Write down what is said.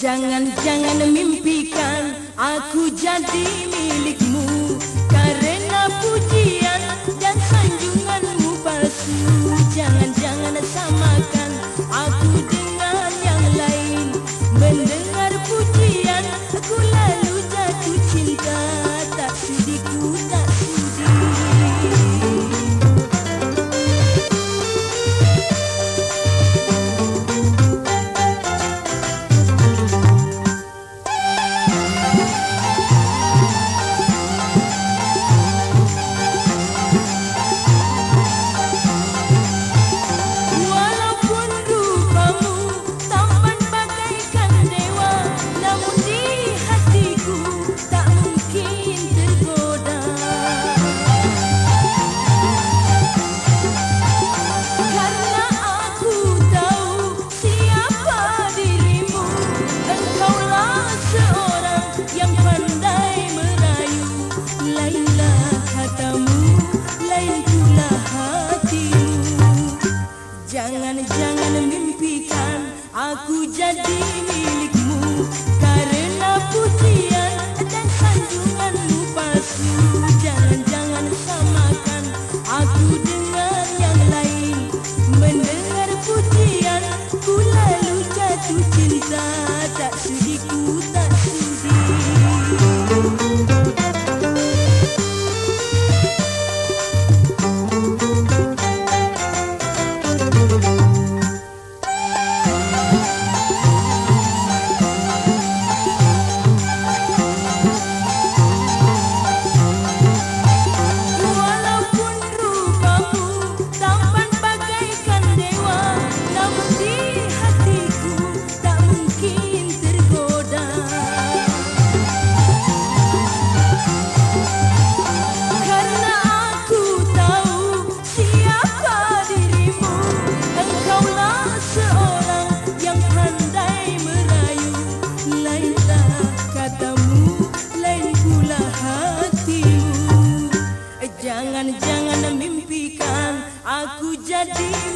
Jangan-jangan mimpikan. Aku jadi milikmu aku jadi milik jadi